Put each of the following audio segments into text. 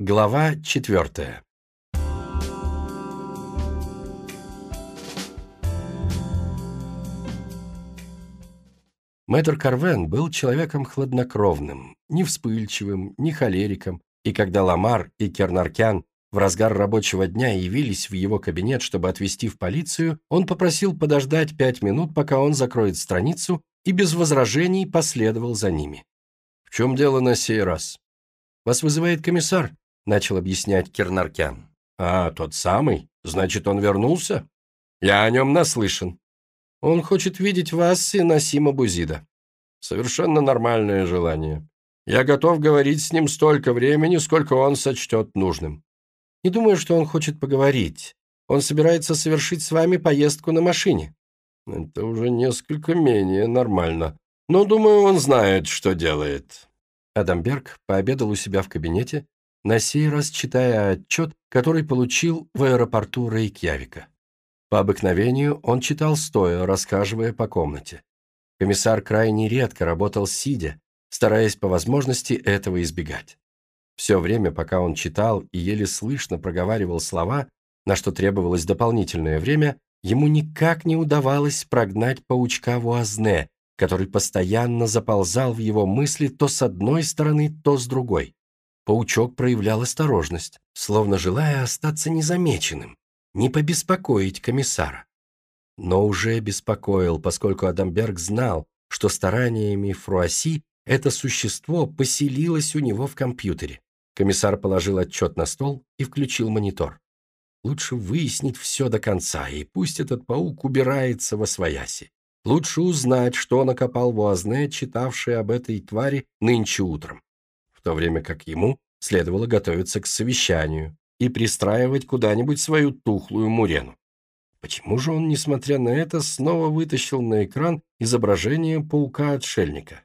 Глава четвертая Мэтр Карвен был человеком хладнокровным, не вспыльчивым, не холериком, и когда Ламар и Кернаркян в разгар рабочего дня явились в его кабинет, чтобы отвезти в полицию, он попросил подождать пять минут, пока он закроет страницу, и без возражений последовал за ними. «В чем дело на сей раз?» «Вас вызывает комиссар», — начал объяснять Кернаркян. «А, тот самый? Значит, он вернулся?» «Я о нем наслышан». «Он хочет видеть вас и Насима Бузида». «Совершенно нормальное желание. Я готов говорить с ним столько времени, сколько он сочтет нужным». Не думаю, что он хочет поговорить. Он собирается совершить с вами поездку на машине». «Это уже несколько менее нормально. Но, думаю, он знает, что делает». Адамберг пообедал у себя в кабинете, на сей раз читая отчет, который получил в аэропорту Рейкьявика. По обыкновению он читал стоя, рассказывая по комнате. Комиссар крайне редко работал сидя, стараясь по возможности этого избегать. Все время, пока он читал и еле слышно проговаривал слова, на что требовалось дополнительное время, ему никак не удавалось прогнать паучка Вуазне, который постоянно заползал в его мысли то с одной стороны, то с другой. Паучок проявлял осторожность, словно желая остаться незамеченным, не побеспокоить комиссара. Но уже беспокоил, поскольку Адамберг знал, что стараниями Фруаси это существо поселилось у него в компьютере. Комиссар положил отчет на стол и включил монитор. Лучше выяснить все до конца, и пусть этот паук убирается во свояси. Лучше узнать, что накопал Вуазне, читавший об этой твари нынче утром. В то время как ему следовало готовиться к совещанию и пристраивать куда-нибудь свою тухлую мурену. Почему же он, несмотря на это, снова вытащил на экран изображение паука-отшельника?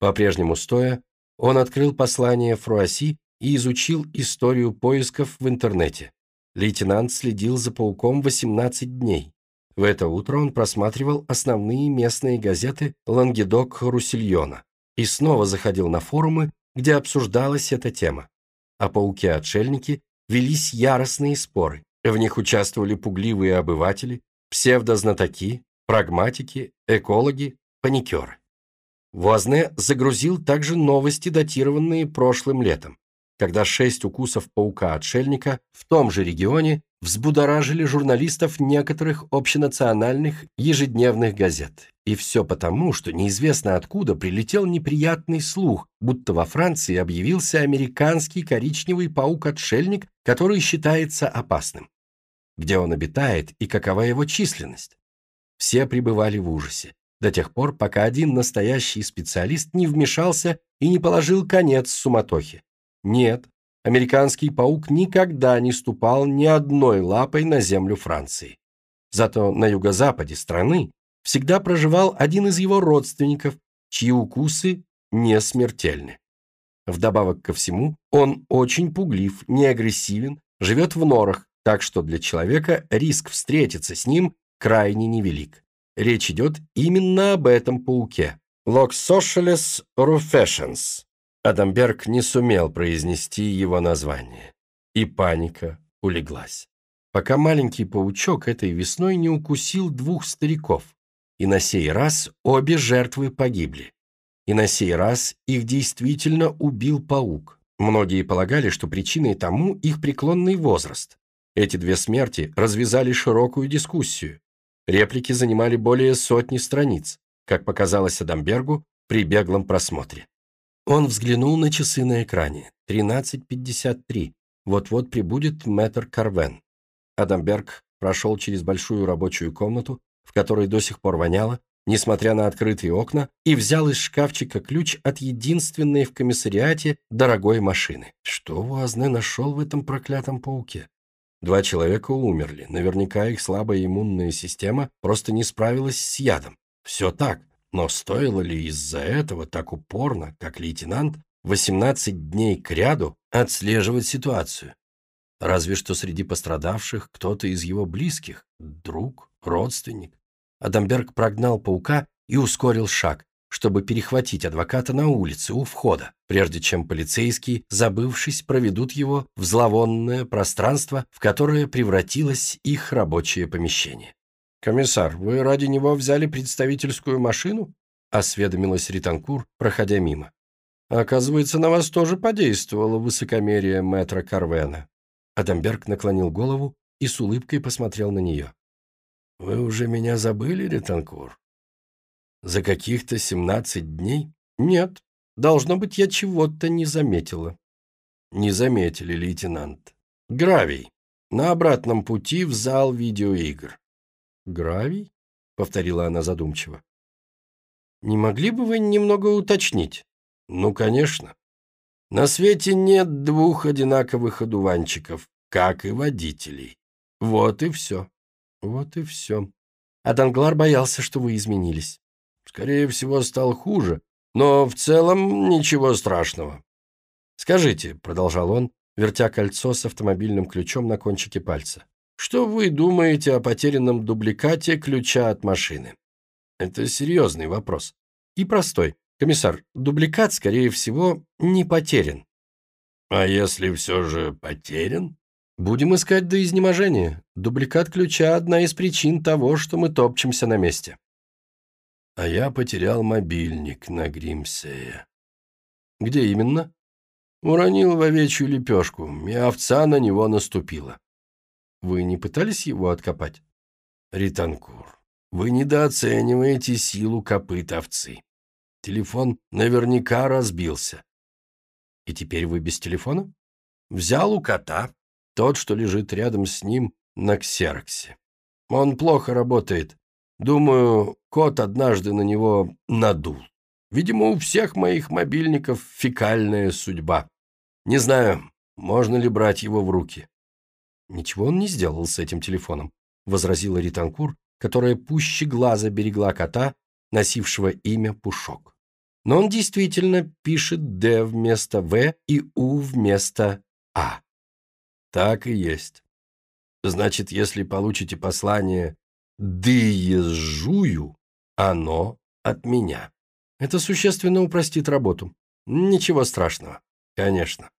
По-прежнему стоя, он открыл послание Фруаси и изучил историю поисков в интернете. Лейтенант следил за пауком 18 дней. В это утро он просматривал основные местные газеты Лангедок-Руссельона и снова заходил на форумы, где обсуждалась эта тема. О пауке-отшельнике велись яростные споры. В них участвовали пугливые обыватели, псевдознатоки, прагматики, экологи, паникеры. Вуазне загрузил также новости, датированные прошлым летом, когда шесть укусов паука-отшельника в том же регионе взбудоражили журналистов некоторых общенациональных ежедневных газет. И все потому, что неизвестно откуда прилетел неприятный слух, будто во Франции объявился американский коричневый паук-отшельник, который считается опасным. Где он обитает и какова его численность? Все пребывали в ужасе до тех пор, пока один настоящий специалист не вмешался и не положил конец суматохе. Нет, американский паук никогда не ступал ни одной лапой на землю Франции. Зато на юго-западе страны всегда проживал один из его родственников, чьи укусы не смертельны. Вдобавок ко всему, он очень пуглив, не агрессивен, живет в норах, так что для человека риск встретиться с ним крайне невелик. Речь идет именно об этом пауке. Loxosceles rufescens. Адамберг не сумел произнести его название. И паника улеглась. Пока маленький паучок этой весной не укусил двух стариков. И на сей раз обе жертвы погибли. И на сей раз их действительно убил паук. Многие полагали, что причиной тому их преклонный возраст. Эти две смерти развязали широкую дискуссию. Реплики занимали более сотни страниц, как показалось Адамбергу при беглом просмотре. Он взглянул на часы на экране. 13.53. Вот-вот прибудет мэтр Карвен. Адамберг прошел через большую рабочую комнату, в которой до сих пор воняло, несмотря на открытые окна, и взял из шкафчика ключ от единственной в комиссариате дорогой машины. Что Вуазне нашел в этом проклятом пауке? Два человека умерли. Наверняка их слабая иммунная система просто не справилась с ядом. Все так. Но стоило ли из-за этого так упорно, как лейтенант, 18 дней кряду отслеживать ситуацию? Разве что среди пострадавших кто-то из его близких, друг, родственник. Адамберг прогнал паука и ускорил шаг, чтобы перехватить адвоката на улице у входа, прежде чем полицейские, забывшись, проведут его в зловонное пространство, в которое превратилось их рабочее помещение. «Комиссар, вы ради него взяли представительскую машину?» – осведомилась Ританкур, проходя мимо. «Оказывается, на вас тоже подействовало высокомерие мэтра Карвена». Адамберг наклонил голову и с улыбкой посмотрел на нее. «Вы уже меня забыли, Ританкур? За каких-то семнадцать дней? Нет, должно быть, я чего-то не заметила». «Не заметили, лейтенант. Гравий. На обратном пути в зал видеоигр». «Гравий?» — повторила она задумчиво. «Не могли бы вы немного уточнить?» «Ну, конечно. На свете нет двух одинаковых одуванчиков, как и водителей. Вот и все. Вот и все. А Данглар боялся, что вы изменились. Скорее всего, стал хуже, но в целом ничего страшного. Скажите, продолжал он, вертя кольцо с автомобильным ключом на кончике пальца, что вы думаете о потерянном дубликате ключа от машины? Это серьезный вопрос. И простой. Комиссар, дубликат, скорее всего, не потерян. А если все же потерян? Будем искать до изнеможения. Дубликат ключа – одна из причин того, что мы топчемся на месте. А я потерял мобильник на Гримсее. Где именно? Уронил в овечью лепешку, и овца на него наступила. Вы не пытались его откопать? Ританкур, вы недооцениваете силу копыт овцы. Телефон наверняка разбился. И теперь вы без телефона? Взял у кота, тот, что лежит рядом с ним на ксероксе. Он плохо работает. Думаю, кот однажды на него надул. Видимо, у всех моих мобильников фекальная судьба. Не знаю, можно ли брать его в руки. Ничего он не сделал с этим телефоном, возразила Ританкур, которая пуще глаза берегла кота, носившего имя Пушок. Но он действительно пишет «Д» вместо «В» и «У» вместо «А». Так и есть. Значит, если получите послание «Дыезжую», оно от меня. Это существенно упростит работу. Ничего страшного. Конечно.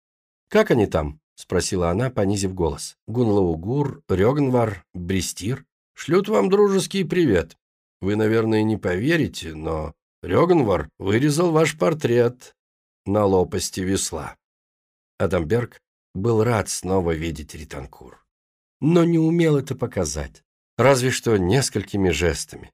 Как они там? Спросила она, понизив голос. Гунлаугур, Рёгнвар, Брестир шлют вам дружеский привет. Вы, наверное, не поверите, но Рёгнвар вырезал ваш портрет на лопасти весла. Адамберг был рад снова видеть Ританкур, но не умел это показать, разве что несколькими жестами.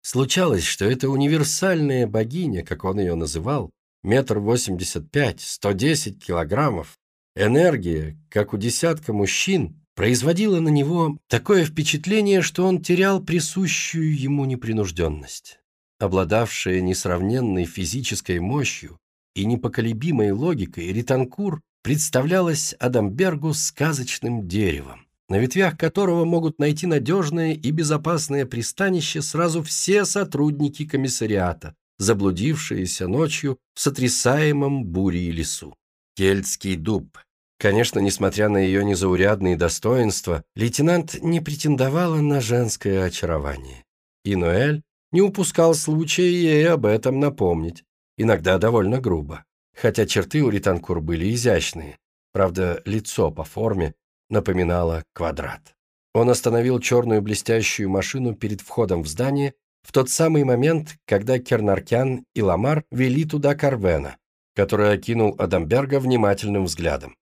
Случалось, что эта универсальная богиня, как он ее называл, метр восемьдесят пять, сто десять килограммов, энергия, как у десятка мужчин, производила на него такое впечатление, что он терял присущую ему непринужденность. Обладавшая несравненной физической мощью и непоколебимой логикой, Ританкур представлялась Адамбергу сказочным деревом, на ветвях которого могут найти надежное и безопасное пристанище сразу все сотрудники комиссариата, заблудившиеся ночью в сотрясаемом бурей лесу. Кельтский дуб. Конечно, несмотря на ее незаурядные достоинства, лейтенант не претендовала на женское очарование. И Ноэль не упускал случая ей об этом напомнить, иногда довольно грубо хотя черты у Ританкур были изящные, правда, лицо по форме напоминало квадрат. Он остановил черную блестящую машину перед входом в здание в тот самый момент, когда Кернаркян и Ламар вели туда Карвена, который окинул Адамберга внимательным взглядом.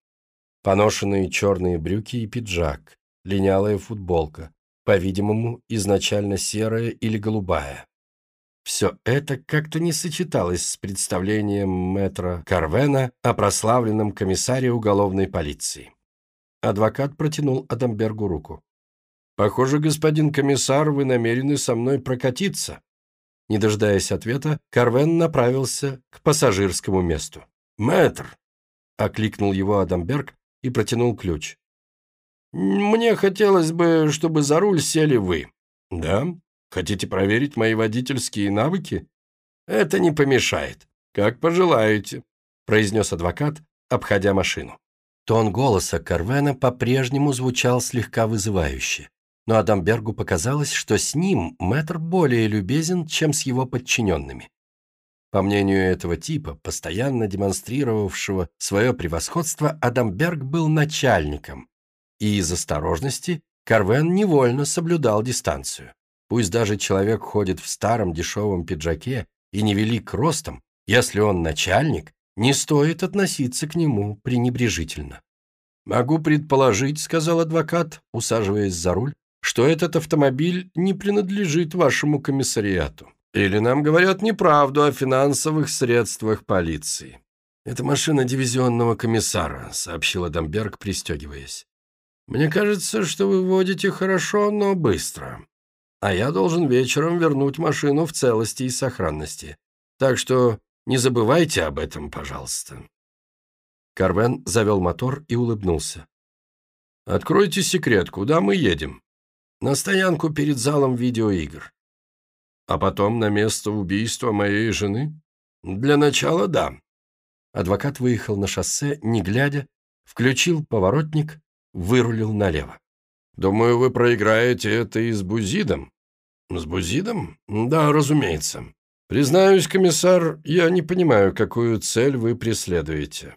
Поношенные черные брюки и пиджак, линялая футболка, по-видимому, изначально серая или голубая. Все это как-то не сочеталось с представлением мэтра Карвена о прославленном комиссаре уголовной полиции. Адвокат протянул Адамбергу руку. «Похоже, господин комиссар, вы намерены со мной прокатиться». Не дожидаясь ответа, Карвен направился к пассажирскому месту. «Мэтр!» — окликнул его Адамберг и протянул ключ. «Мне хотелось бы, чтобы за руль сели вы». «Да?» Хотите проверить мои водительские навыки? Это не помешает. Как пожелаете, произнес адвокат, обходя машину. Тон голоса Карвена по-прежнему звучал слегка вызывающе, но Адамбергу показалось, что с ним мэтр более любезен, чем с его подчиненными. По мнению этого типа, постоянно демонстрировавшего свое превосходство, Адамберг был начальником, и из осторожности Карвен невольно соблюдал дистанцию. Пусть даже человек ходит в старом дешевом пиджаке и невелик ростом, если он начальник, не стоит относиться к нему пренебрежительно. «Могу предположить», — сказал адвокат, усаживаясь за руль, «что этот автомобиль не принадлежит вашему комиссариату. Или нам говорят неправду о финансовых средствах полиции». «Это машина дивизионного комиссара», — сообщил Адамберг, пристегиваясь. «Мне кажется, что вы водите хорошо, но быстро. А я должен вечером вернуть машину в целости и сохранности. Так что не забывайте об этом, пожалуйста». Карвен завел мотор и улыбнулся. «Откройте секрет, куда мы едем?» «На стоянку перед залом видеоигр». «А потом на место убийства моей жены?» «Для начала, да». Адвокат выехал на шоссе, не глядя, включил поворотник, вырулил налево. «Думаю, вы проиграете это и с Бузидом». «С Бузидом? Да, разумеется. Признаюсь, комиссар, я не понимаю, какую цель вы преследуете».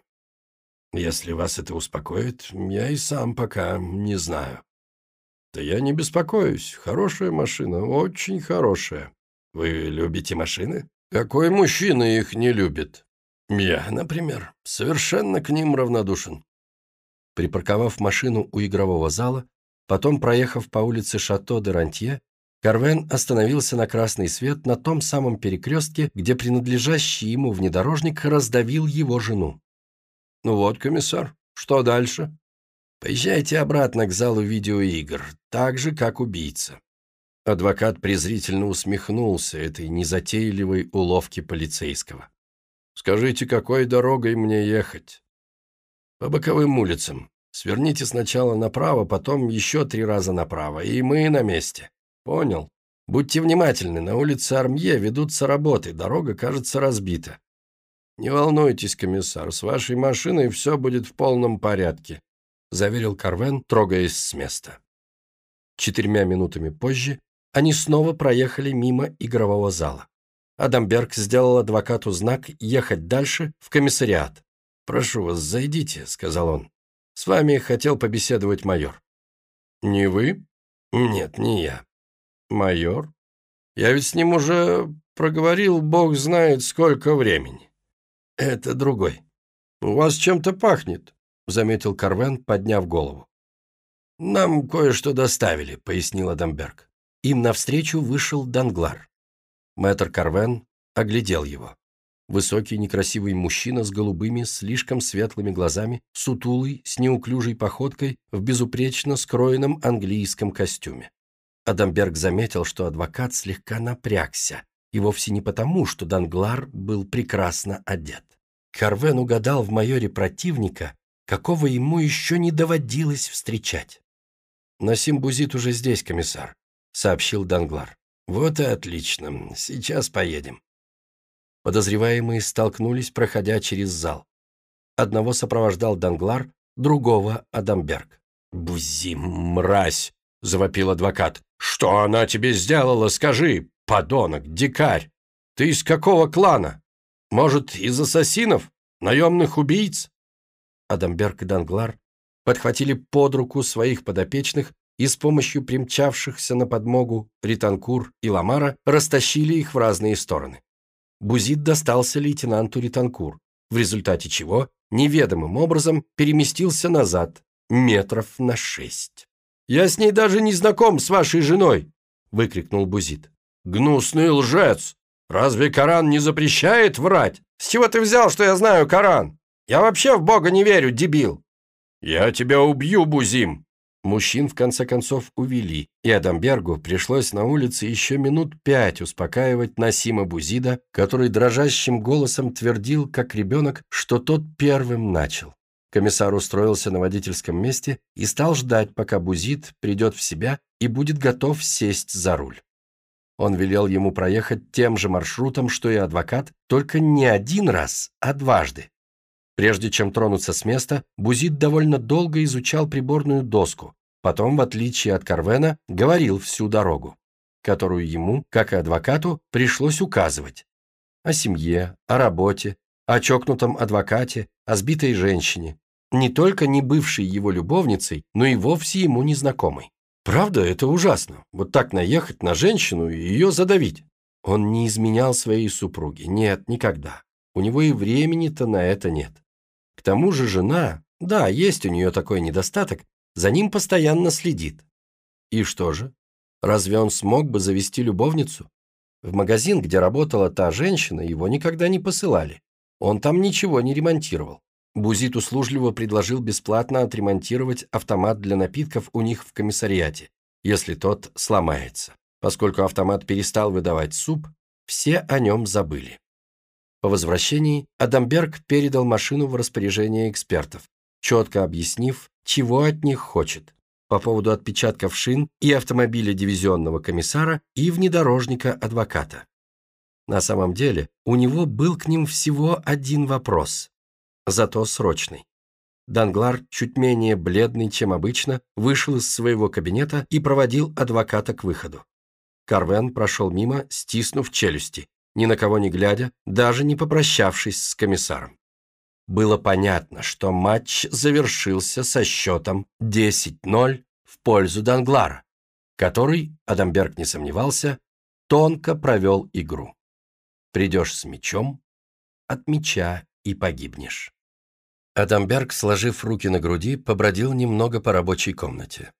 Если вас это успокоит, я и сам пока не знаю. Да я не беспокоюсь. Хорошая машина, очень хорошая. Вы любите машины? Какой мужчина их не любит? Я, например, совершенно к ним равнодушен. Припарковав машину у игрового зала, потом проехав по улице Шато де Рантье, Карвен остановился на красный свет на том самом перекрестке, где принадлежащий ему внедорожник раздавил его жену. «Ну вот, комиссар, что дальше?» «Поезжайте обратно к залу видеоигр, так же, как убийца». Адвокат презрительно усмехнулся этой незатейливой уловке полицейского. «Скажите, какой дорогой мне ехать?» «По боковым улицам. Сверните сначала направо, потом еще три раза направо, и мы на месте. Понял? Будьте внимательны, на улице Армье ведутся работы, дорога, кажется, разбита. «Не волнуйтесь, комиссар, с вашей машиной все будет в полном порядке», заверил Карвен, трогаясь с места. Четырьмя минутами позже они снова проехали мимо игрового зала. Адамберг сделал адвокату знак ехать дальше в комиссариат. «Прошу вас, зайдите», — сказал он. «С вами хотел побеседовать майор». «Не вы?» «Нет, не я». «Майор? Я ведь с ним уже проговорил, бог знает, сколько времени». «Это другой». «У вас чем-то пахнет», — заметил Карвен, подняв голову. «Нам кое-что доставили», — пояснил Адамберг. Им навстречу вышел Данглар. Мэтр Карвен оглядел его. Высокий некрасивый мужчина с голубыми, слишком светлыми глазами, сутулый, с неуклюжей походкой, в безупречно скроенном английском костюме. Адамберг заметил, что адвокат слегка напрягся, и вовсе не потому, что Данглар был прекрасно одет. Карвен угадал в майоре противника, какого ему еще не доводилось встречать. «Насим Бузит уже здесь, комиссар», — сообщил Данглар. «Вот и отлично. Сейчас поедем». Подозреваемые столкнулись, проходя через зал. Одного сопровождал Данглар, другого — Адамберг. «Бузим, мразь!» — завопил адвокат. «Что она тебе сделала, скажи? «Подонок, дикарь! Ты из какого клана? Может, из ассасинов? Наемных убийц?» Адамберг и Данглар подхватили под руку своих подопечных и с помощью примчавшихся на подмогу Ританкур и Ламара растащили их в разные стороны. Бузит достался лейтенанту Ританкур, в результате чего неведомым образом переместился назад метров на шесть. «Я с ней даже не знаком с вашей женой!» — выкрикнул Бузит. «Гнусный лжец! Разве Коран не запрещает врать? С чего ты взял, что я знаю Коран? Я вообще в Бога не верю, дебил!» «Я тебя убью, Бузим!» Мужчин в конце концов увели, и Адамбергу пришлось на улице еще минут пять успокаивать Насима Бузида, который дрожащим голосом твердил, как ребенок, что тот первым начал. Комиссар устроился на водительском месте и стал ждать, пока Бузид придет в себя и будет готов сесть за руль. Он велел ему проехать тем же маршрутом, что и адвокат, только не один раз, а дважды. Прежде чем тронуться с места, Бузит довольно долго изучал приборную доску, потом, в отличие от Карвена, говорил всю дорогу, которую ему, как и адвокату, пришлось указывать. о семье, о работе, о чокнутом адвокате, о сбитой женщине, не только не бывшей его любовницей, но и вовсе ему незнакомой. Правда, это ужасно, вот так наехать на женщину и ее задавить. Он не изменял своей супруге, нет, никогда. У него и времени-то на это нет. К тому же жена, да, есть у нее такой недостаток, за ним постоянно следит. И что же? Разве он смог бы завести любовницу? В магазин, где работала та женщина, его никогда не посылали. Он там ничего не ремонтировал. Бузит услужливо предложил бесплатно отремонтировать автомат для напитков у них в комиссариате, если тот сломается. Поскольку автомат перестал выдавать суп, все о нем забыли. По возвращении Адамберг передал машину в распоряжение экспертов, четко объяснив, чего от них хочет по поводу отпечатков шин и автомобиля дивизионного комиссара и внедорожника адвоката. На самом деле, у него был к ним всего один вопрос зато срочный. Данглар, чуть менее бледный, чем обычно, вышел из своего кабинета и проводил адвоката к выходу. Карвен прошел мимо, стиснув челюсти, ни на кого не глядя, даже не попрощавшись с комиссаром. Было понятно, что матч завершился со счетом 10-0 в пользу Данглара, который, Адамберг не сомневался, тонко провел игру. Придешь с мечом, от меча и погибнешь. Адамберг, сложив руки на груди, побродил немного по рабочей комнате.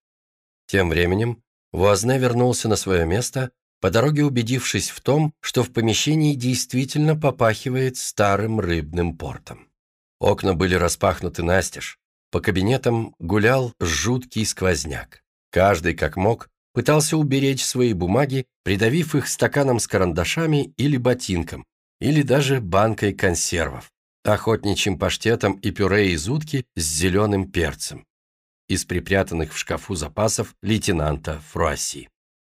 Тем временем Вуазне вернулся на свое место, по дороге убедившись в том, что в помещении действительно попахивает старым рыбным портом. Окна были распахнуты настежь, по кабинетам гулял жуткий сквозняк. Каждый, как мог, пытался уберечь свои бумаги, придавив их стаканом с карандашами или ботинком, или даже банкой консервов охотничьим паштетом и пюре из утки с зеленым перцем из припрятанных в шкафу запасов лейтенанта Фруасси.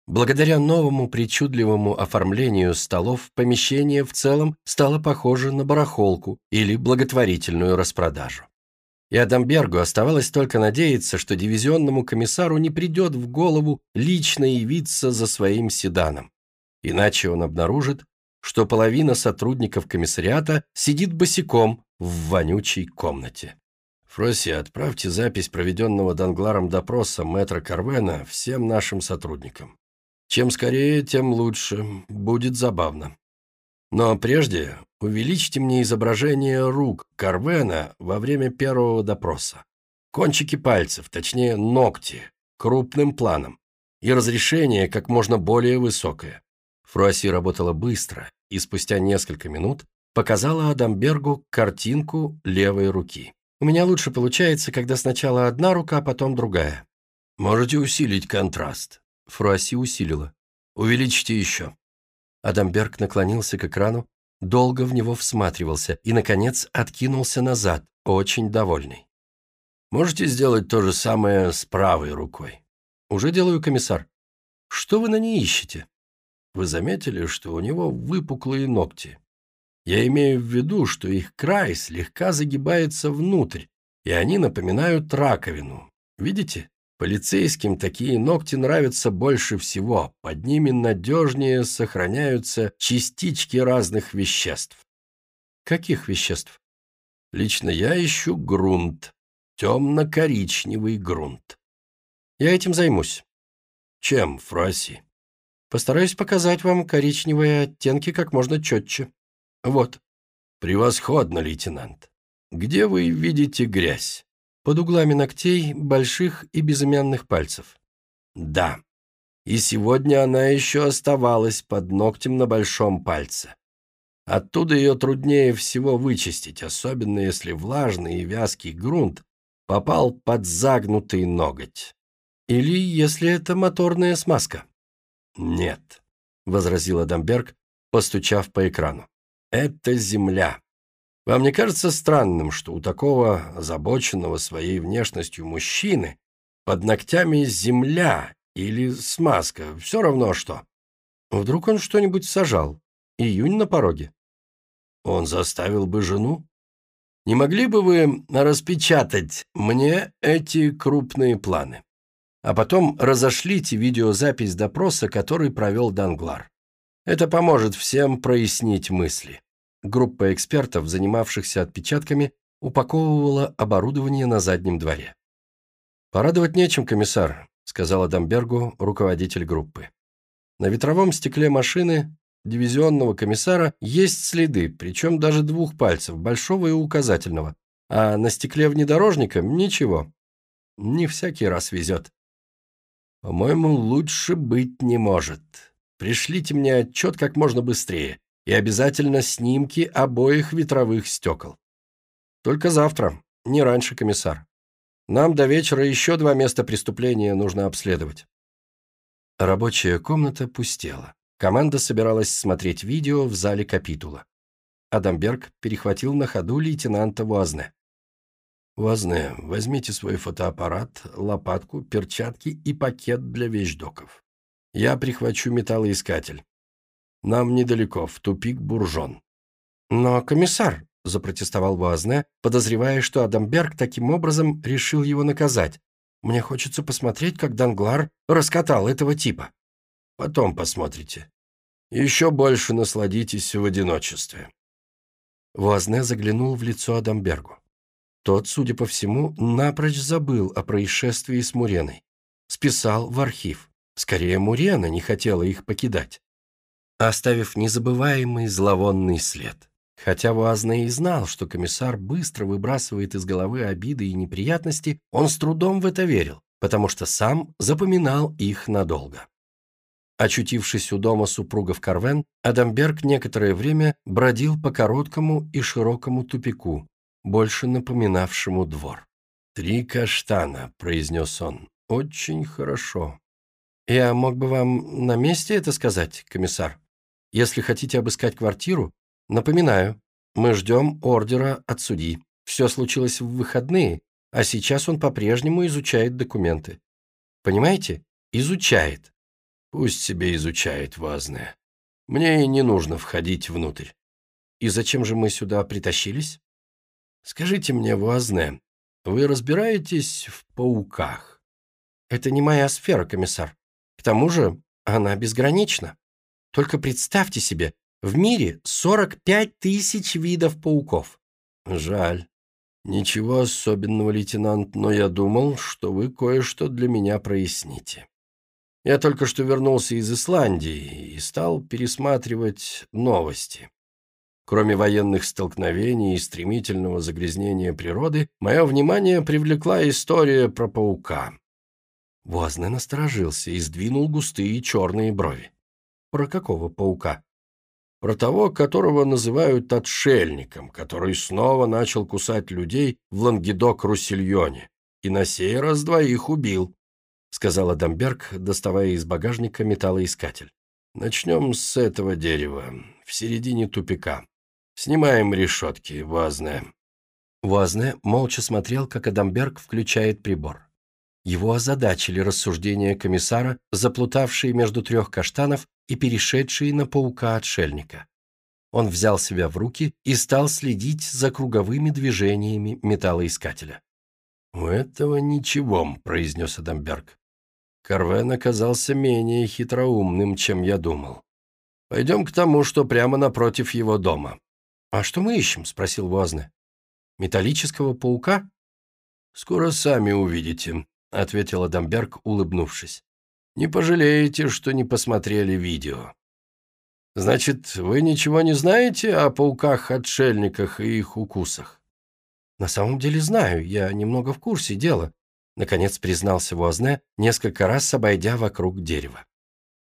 Благодаря новому причудливому оформлению столов помещение в целом стало похоже на барахолку или благотворительную распродажу. И Адамбергу оставалось только надеяться, что дивизионному комиссару не придет в голову лично явиться за своим седаном. Иначе он обнаружит, что половина сотрудников комиссариата сидит босиком в вонючей комнате. Фросси, отправьте запись проведенного Дангларом допроса мэтра Карвена всем нашим сотрудникам. Чем скорее, тем лучше. Будет забавно. Но прежде увеличьте мне изображение рук Карвена во время первого допроса. Кончики пальцев, точнее ногти, крупным планом. И разрешение как можно более высокое. Фруасси работала быстро и спустя несколько минут показала Адамбергу картинку левой руки. «У меня лучше получается, когда сначала одна рука, а потом другая». «Можете усилить контраст». Фруасси усилила. «Увеличьте еще». Адамберг наклонился к экрану, долго в него всматривался и, наконец, откинулся назад, очень довольный. «Можете сделать то же самое с правой рукой?» «Уже делаю, комиссар». «Что вы на ней ищете?» Вы заметили, что у него выпуклые ногти? Я имею в виду, что их край слегка загибается внутрь, и они напоминают раковину. Видите? Полицейским такие ногти нравятся больше всего, под ними надежнее сохраняются частички разных веществ. Каких веществ? Лично я ищу грунт, темно-коричневый грунт. Я этим займусь. Чем, Фроси? Постараюсь показать вам коричневые оттенки как можно четче. Вот. Превосходно, лейтенант. Где вы видите грязь? Под углами ногтей, больших и безымянных пальцев. Да. И сегодня она еще оставалась под ногтем на большом пальце. Оттуда ее труднее всего вычистить, особенно если влажный и вязкий грунт попал под загнутый ноготь. Или если это моторная смазка. «Нет», — возразил Адамберг, постучав по экрану. «Это земля. Вам не кажется странным, что у такого озабоченного своей внешностью мужчины под ногтями земля или смазка, все равно что? Вдруг он что-нибудь сажал? Июнь на пороге. Он заставил бы жену? Не могли бы вы распечатать мне эти крупные планы? а потом разошлите видеозапись допроса, который провел Данглар. Это поможет всем прояснить мысли. Группа экспертов, занимавшихся отпечатками, упаковывала оборудование на заднем дворе. «Порадовать нечем, комиссар», — сказал Адамбергу руководитель группы. «На ветровом стекле машины дивизионного комиссара есть следы, причем даже двух пальцев, большого и указательного, а на стекле внедорожника ничего. Не всякий раз везет. По-моему, лучше быть не может. Пришлите мне отчет как можно быстрее и обязательно снимки обоих ветровых стекол. Только завтра, не раньше, комиссар. Нам до вечера еще два места преступления нужно обследовать. Рабочая комната пустела. Команда собиралась смотреть видео в зале капитула. Адамберг перехватил на ходу лейтенанта Вуазне. «Вуазне, возьмите свой фотоаппарат, лопатку, перчатки и пакет для вещдоков. Я прихвачу металлоискатель. Нам недалеко, в тупик Буржон». «Но, комиссар», — запротестовал Вуазне, подозревая, что Адамберг таким образом решил его наказать. «Мне хочется посмотреть, как Данглар раскатал этого типа». Потом посмотрите. Еще больше насладитесь в одиночестве». Вуазне заглянул в лицо Адамбергу. Тот, судя по всему, напрочь забыл о происшествии с Муреной. Списал в архив. Скорее, Мурена не хотела их покидать. Оставив незабываемый зловонный след. Хотя Вуазне и знал, что комиссар быстро выбрасывает из головы обиды и неприятности, он с трудом в это верил, потому что сам запоминал их надолго. Очутившись у дома супругов Карвен, Адамберг некоторое время бродил по короткому и широкому тупику, больше напоминавшему двор. «Три каштана», — произнес он. «Очень хорошо». «Я мог бы вам на месте это сказать, комиссар? Если хотите обыскать квартиру, напоминаю, мы ждем ордера от судьи. Все случилось в выходные, а сейчас он по-прежнему изучает документы. Понимаете? Изучает. Пусть себе изучает Вазне. Мне и не нужно входить внутрь. И зачем же мы сюда притащились? Скажите мне, Вазне, вы разбираетесь в пауках? Это не моя сфера, комиссар. К тому же она безгранична. Только представьте себе, в мире 45 тысяч видов пауков. Жаль. Ничего особенного, лейтенант, но я думал, что вы кое-что для меня проясните. Я только что вернулся из Исландии и стал пересматривать новости. Кроме военных столкновений и стремительного загрязнения природы, мое внимание привлекла история про паука. Возне насторожился и сдвинул густые черные брови. Про какого паука? Про того, которого называют отшельником, который снова начал кусать людей в Лангедок-Руссельоне и на сей раз двоих убил. — сказал Адамберг, доставая из багажника металлоискатель. «Начнем с этого дерева, в середине тупика. Снимаем решетки, Вазне». Вазне молча смотрел, как Адамберг включает прибор. Его озадачили рассуждения комиссара, заплутавшие между трех каштанов и перешедшие на паука-отшельника. Он взял себя в руки и стал следить за круговыми движениями металлоискателя. «У этого ничего», — произнес Адамберг. Карвен оказался менее хитроумным, чем я думал. Пойдем к тому, что прямо напротив его дома. «А что мы ищем?» — спросил Возне. «Металлического паука?» «Скоро сами увидите», — ответил Адамберг, улыбнувшись. «Не пожалеете, что не посмотрели видео». «Значит, вы ничего не знаете о пауках-отшельниках и их укусах?» «На самом деле знаю, я немного в курсе дела», наконец признался Вуазне, несколько раз обойдя вокруг дерева.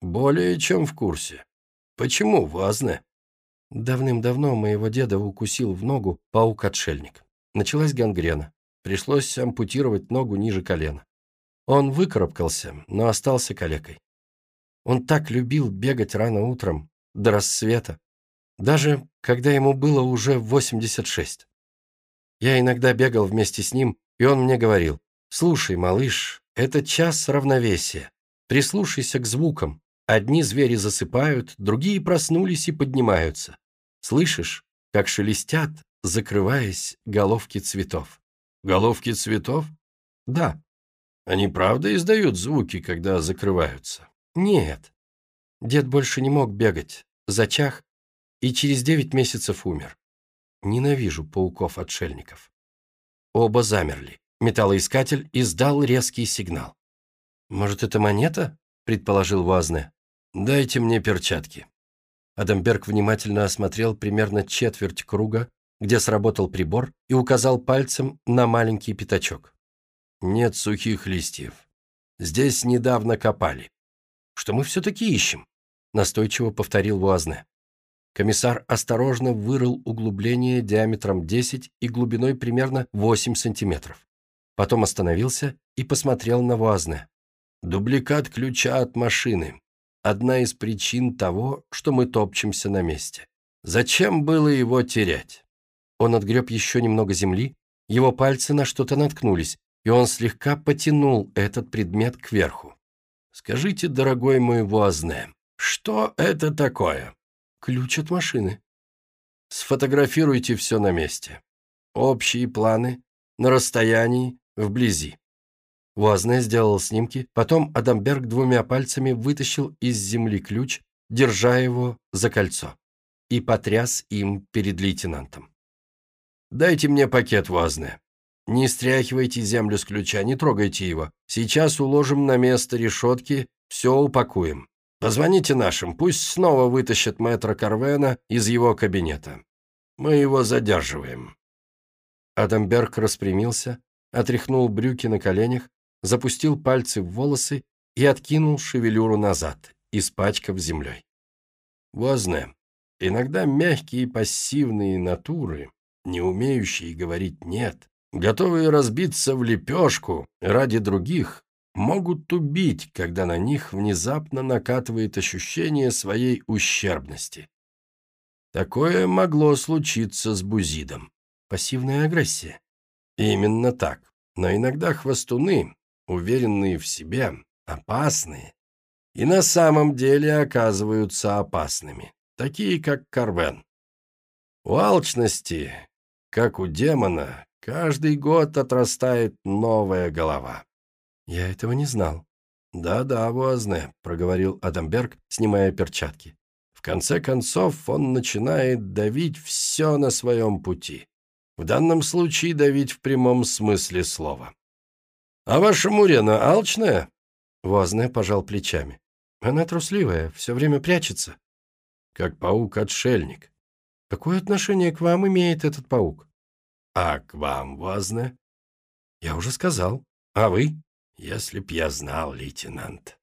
«Более чем в курсе. Почему, Вуазне?» Давным-давно моего деда укусил в ногу паук-отшельник. Началась гангрена. Пришлось ампутировать ногу ниже колена. Он выкарабкался, но остался калекой. Он так любил бегать рано утром, до рассвета, даже когда ему было уже 86. Я иногда бегал вместе с ним, и он мне говорил, «Слушай, малыш, это час равновесия. Прислушайся к звукам. Одни звери засыпают, другие проснулись и поднимаются. Слышишь, как шелестят, закрываясь, головки цветов?» «Головки цветов?» «Да». «Они правда издают звуки, когда закрываются?» «Нет». Дед больше не мог бегать. зачах и через девять месяцев умер. Ненавижу пауков-отшельников. Оба замерли. Металлоискатель издал резкий сигнал. «Может, это монета?» – предположил Вазне. «Дайте мне перчатки». Адамберг внимательно осмотрел примерно четверть круга, где сработал прибор, и указал пальцем на маленький пятачок. «Нет сухих листьев. Здесь недавно копали. Что мы все-таки ищем?» – настойчиво повторил Вуазне. Комиссар осторожно вырыл углубление диаметром 10 и глубиной примерно 8 сантиметров. Потом остановился и посмотрел на Вуазне. «Дубликат ключа от машины. Одна из причин того, что мы топчемся на месте. Зачем было его терять?» Он отгреб еще немного земли, его пальцы на что-то наткнулись, и он слегка потянул этот предмет кверху. «Скажите, дорогой мой Вуазне, что это такое?» Ключ от машины. Сфотографируйте все на месте. Общие планы, на расстоянии, вблизи. Вуазне сделал снимки, потом Адамберг двумя пальцами вытащил из земли ключ, держа его за кольцо, и потряс им перед лейтенантом. «Дайте мне пакет, Вуазне. Не стряхивайте землю с ключа, не трогайте его. Сейчас уложим на место решетки, все упакуем. Позвоните нашим, пусть снова вытащат мэтра Карвена из его кабинета. Мы его задерживаем». Адамберг распрямился, отряхнул брюки на коленях, запустил пальцы в волосы и откинул шевелюру назад, испачкав землей. Возне, иногда мягкие пассивные натуры, не умеющие говорить «нет», готовые разбиться в лепешку ради других, могут убить, когда на них внезапно накатывает ощущение своей ущербности. Такое могло случиться с Бузидом. Пассивная агрессия. Именно так. Но иногда хвостуны, уверенные в себе, опасные, и на самом деле оказываются опасными, такие как Карвен. У алчности, как у демона, каждый год отрастает новая голова. «Я этого не знал». «Да-да, Вуазне», — проговорил Адамберг, снимая перчатки. «В конце концов он начинает давить все на своем пути. В данном случае давить в прямом смысле слова». «А ваша Мурена алчная?» Вуазне пожал плечами. «Она трусливая, все время прячется». «Как паук-отшельник». «Какое отношение к вам имеет этот паук?» «А к вам, Вуазне?» «Я уже сказал. А вы?» Если б я знал, лейтенант.